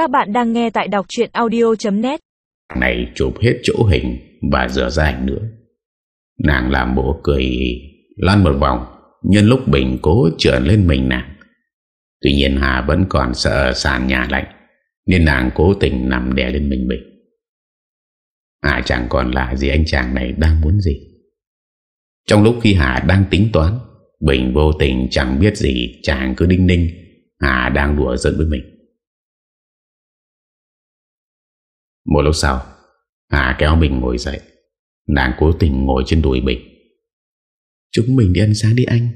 Các bạn đang nghe tại đọc chuyện audio.net Này, chụp hết chỗ hình và rửa ra ảnh nữa. Nàng làm bộ cười lăn một vòng, Nhân lúc Bình cố trượn lên mình nàng. Tuy nhiên Hà vẫn còn sợ sàn nhà lạnh, Nên nàng cố tình nằm đè lên mình Bình Hà chẳng còn lạ gì anh chàng này đang muốn gì? Trong lúc khi Hà đang tính toán, Bình vô tình chẳng biết gì, Chàng cứ đinh ninh, Hà đang đùa giận với mình. Một lúc sau Hà kéo Bình ngồi dậy. Nàng cố tình ngồi trên đùi Bình. Chúng mình đi ăn sáng đi anh.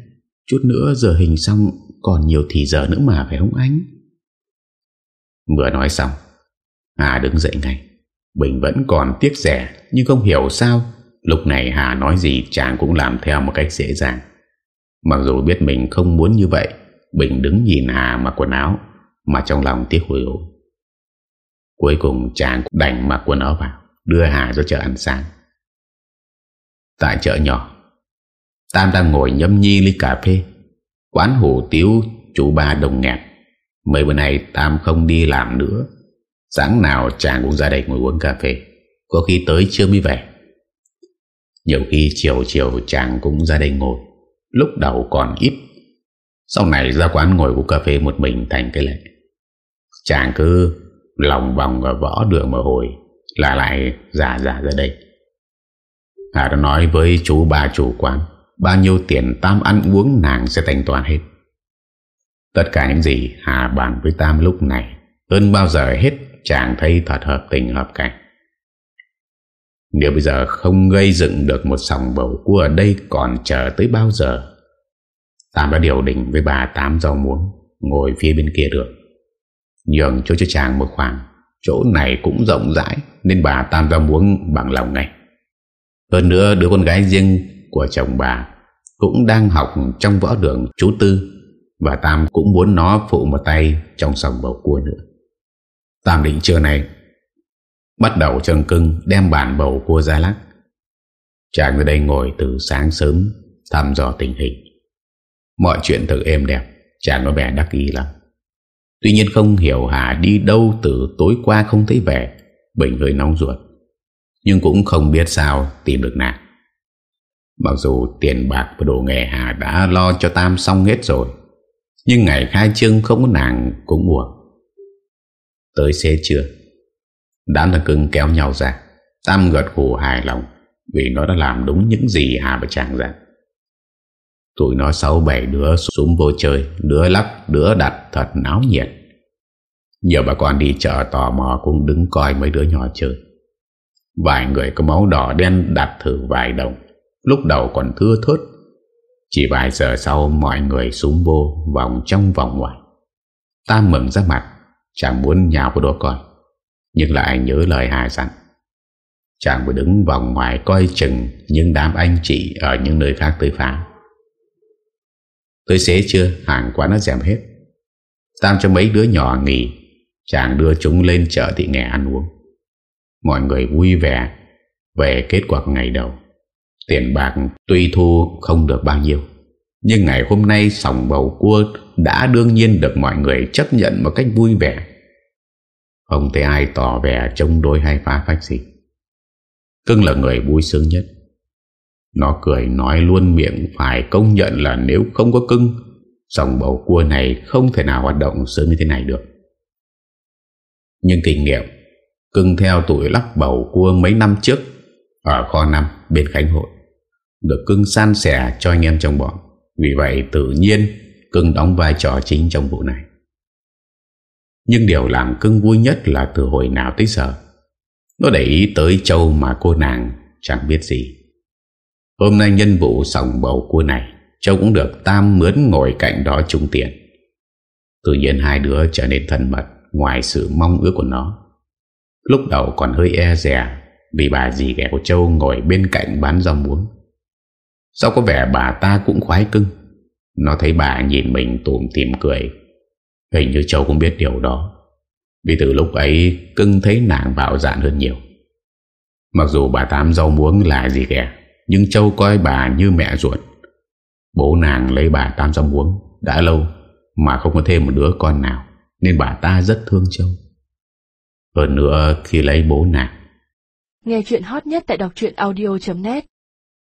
Chút nữa giờ hình xong Còn nhiều thì giờ nữa mà phải không anh? Vừa nói xong Hà đứng dậy ngay. Bình vẫn còn tiếc rẻ Nhưng không hiểu sao. Lúc này Hà nói gì chàng cũng làm theo một cách dễ dàng. Mặc dù biết mình không muốn như vậy Bình đứng nhìn Hà mặc quần áo Mà trong lòng tiếc hồi hộp Cuối cùng chàng đành mặc quần áo vào, Đưa Hà ra chợ ăn sáng. Tại chợ nhỏ, Tam đang ngồi nhâm nhi ly cà phê. Quán hủ tiếu chủ ba đồng nghẹt. Mấy bữa nay Tam không đi làm nữa. Sáng nào chàng cũng ra đây ngồi uống cà phê. Có khi tới chưa mới về. Nhiều khi chiều chiều chàng cũng ra đây ngồi. Lúc đầu còn ít. Sau này ra quán ngồi uống cà phê một mình thành cái lệ. Chàng cứ lòng vòng và võ đường mở hồi. Là lại giả giả ra đây. Hà đã nói với chú bà chủ quán, bao nhiêu tiền Tam ăn uống nàng sẽ thanh toán hết. Tất cả những gì Hà bàn với Tam lúc này, hơn bao giờ hết chàng thấy thật hợp tình, hợp cảnh. Nếu bây giờ không gây dựng được một sòng bầu cua ở đây còn chờ tới bao giờ? Tam đã điều đình với bà Tám rau muống, ngồi phía bên kia đường. Nhường cho cho chàng một khoảng. Chỗ này cũng rộng rãi, Nên bà Tam ra muốn bằng lòng ngay. Hơn nữa, đứa con gái riêng Của chồng bà Cũng đang học trong võ đường chú Tư, Và Tam cũng muốn nó phụ một tay Trong sòng bầu cua nữa. Tam định trưa này Bắt đầu trần cưng Đem bản bầu cua ra lắc. Chàng ở đây ngồi từ sáng sớm, Thăm dò tình hình. Mọi chuyện thật êm đẹp, Chàng có vẻ đắc ý lắm. Tuy nhiên không hiểu Hà đi đâu từ tối qua không thấy về Bình hơi nóng ruột. Nhưng cũng không biết sao tìm được nàng. Mặc dù tiền bạc và đồ nghề Hà đã lo cho Tam xong hết rồi, Nhưng ngày khai trương không có nàng cũng buồn Tới xế trưa, Đám là cưng kéo nhau ra. Tam gật gù hài lòng Vì nó đã làm đúng những gì Hà và chàng rằng Tụi nó sáu bảy đứa xuống vô chơi, Đứa lắc, đứa đặt, thật náo nhiệt. Nhiều bà con đi chợ tò mò Cũng đứng coi mấy đứa nhỏ chơi. Vài người có máu đỏ đen đặt thử vài đồng, Lúc đầu còn thưa thớt. Chỉ vài giờ sau Mọi người xuống vô Vòng trong vòng ngoài. Ta mừng ra mặt Chẳng muốn nhào vào đó coi Nhưng lại nhớ lời Hà dặn. Chàng vừa đứng vòng ngoài coi chừng Những đám anh chị Ở những nơi khác tới phá. Tới xế chưa hàng quán nó giảm hết. Tam cho mấy đứa nhỏ nghỉ, Chàng đưa chúng lên chợ thị nghè ăn uống. Mọi người vui vẻ Về kết quả ngày đầu. Tiền bạc tuy thu không được bao nhiêu, Nhưng ngày hôm nay Sòng bầu cua đã đương nhiên được mọi người chấp nhận một cách vui vẻ. Không thấy ai tỏ vẻ chống đối hay phá phách gì. Cưng là người vui sướng nhất nó cười nói luôn miệng phải công nhận là nếu không có cưng, Dòng bầu cua này không thể nào hoạt động sớm như thế này được. Nhưng kinh nghiệm Cưng theo tuổi lắc bầu cua mấy năm trước Ở kho năm bên Khánh Hội Được cưng san sẻ cho anh em trong bọn. Vì vậy tự nhiên cưng đóng vai trò chính trong vụ này. Nhưng điều làm cưng vui nhất là từ hồi nào tới giờ, Nó để ý tới châu mà cô nàng chẳng biết gì. Hôm nay nhân vụ sòng bầu cua này, Châu cũng được Tam mướn ngồi cạnh đó trung tiền. Tự nhiên hai đứa trở nên thân mật Ngoài sự mong ước của nó. Lúc đầu còn hơi e rè Vì bà dì ghẻ của Châu ngồi bên cạnh bán rau muống. Sao có vẻ bà ta cũng khoái cưng. Nó thấy bà nhìn mình tùm tìm cười. Hình như Châu cũng biết điều đó. Vì từ lúc ấy, Cưng thấy nàng bạo dạn hơn nhiều. Mặc dù bà Tám rau muống là gì ghẻ nhưng Châu coi bà như mẹ ruột. Bố nàng lấy bà Tam Dòng uống. Đã lâu Mà không có thêm một đứa con nào, Nên bà ta rất thương Châu. Hơn nữa khi lấy bố nàng. Nghe chuyện hot nhất tại đọc audio.net